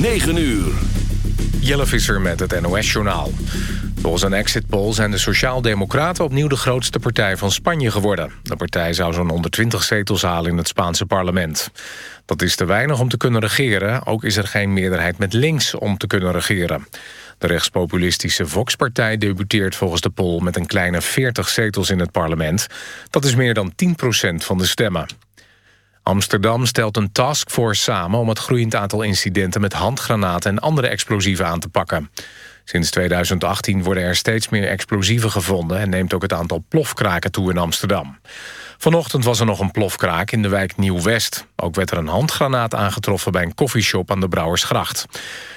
9 uur. Jelle Visser met het NOS-journaal. Volgens een exit poll zijn de Sociaaldemocraten opnieuw de grootste partij van Spanje geworden. De partij zou zo'n 120 zetels halen in het Spaanse parlement. Dat is te weinig om te kunnen regeren. Ook is er geen meerderheid met links om te kunnen regeren. De rechtspopulistische Vox-partij debuteert volgens de poll... met een kleine 40 zetels in het parlement. Dat is meer dan 10% van de stemmen. Amsterdam stelt een taskforce samen om het groeiend aantal incidenten met handgranaten en andere explosieven aan te pakken. Sinds 2018 worden er steeds meer explosieven gevonden en neemt ook het aantal plofkraken toe in Amsterdam. Vanochtend was er nog een plofkraak in de wijk Nieuw-West. Ook werd er een handgranaat aangetroffen bij een koffieshop aan de Brouwersgracht.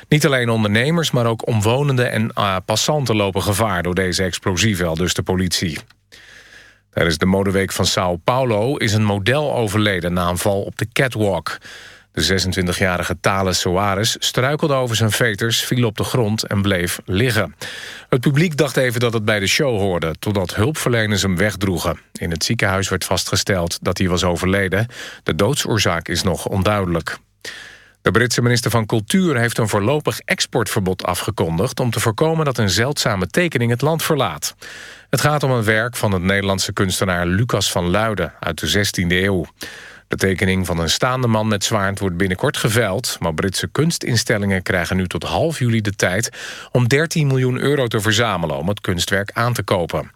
Niet alleen ondernemers, maar ook omwonenden en uh, passanten lopen gevaar door deze explosieven, dus de politie. Tijdens de modeweek van Sao Paulo is een model overleden na een val op de catwalk. De 26-jarige Thales Soares struikelde over zijn veters, viel op de grond en bleef liggen. Het publiek dacht even dat het bij de show hoorde... totdat hulpverleners hem wegdroegen. In het ziekenhuis werd vastgesteld dat hij was overleden. De doodsoorzaak is nog onduidelijk. De Britse minister van Cultuur heeft een voorlopig exportverbod afgekondigd... om te voorkomen dat een zeldzame tekening het land verlaat. Het gaat om een werk van het Nederlandse kunstenaar Lucas van Luiden uit de 16e eeuw. De tekening van een staande man met zwaard wordt binnenkort geveild... maar Britse kunstinstellingen krijgen nu tot half juli de tijd... om 13 miljoen euro te verzamelen om het kunstwerk aan te kopen.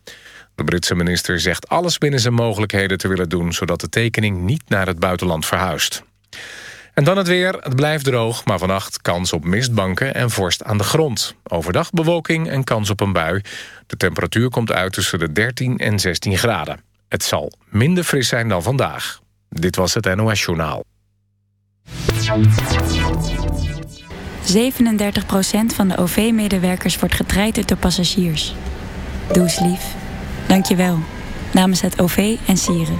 De Britse minister zegt alles binnen zijn mogelijkheden te willen doen... zodat de tekening niet naar het buitenland verhuist. En dan het weer. Het blijft droog, maar vannacht kans op mistbanken en vorst aan de grond. Overdag bewolking en kans op een bui. De temperatuur komt uit tussen de 13 en 16 graden. Het zal minder fris zijn dan vandaag. Dit was het NOS Journaal. 37% van de OV-medewerkers wordt getraind door passagiers. Doe eens lief. Dank je wel. Namens het OV en Sieren.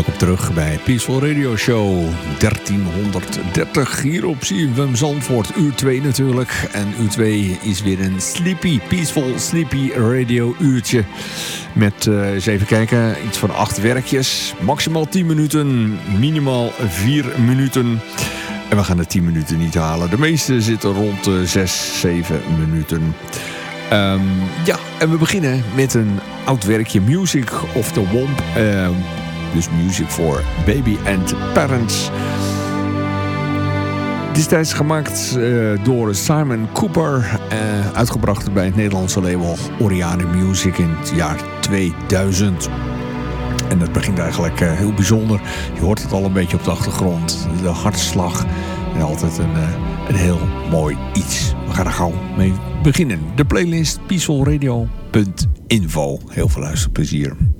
Welkom terug bij Peaceful Radio Show 1330 hier op CFM Zandvoort. Uur 2 natuurlijk. En uur 2 is weer een sleepy, peaceful, sleepy radio uurtje. Met, uh, eens even kijken, iets van acht werkjes. Maximaal 10 minuten, minimaal 4 minuten. En we gaan de 10 minuten niet halen. De meeste zitten rond de 6, 7 minuten. Um, ja, en we beginnen met een oud werkje Music of the Womp... Uh, dus Music for Baby and Parents. Destijds gemaakt uh, door Simon Cooper. Uh, uitgebracht bij het Nederlandse label Oriane Music in het jaar 2000. En dat begint eigenlijk uh, heel bijzonder. Je hoort het al een beetje op de achtergrond. De hartslag. En altijd een, een heel mooi iets. We gaan er gauw mee beginnen. De playlist peacefulradio.info. Heel veel luisterplezier.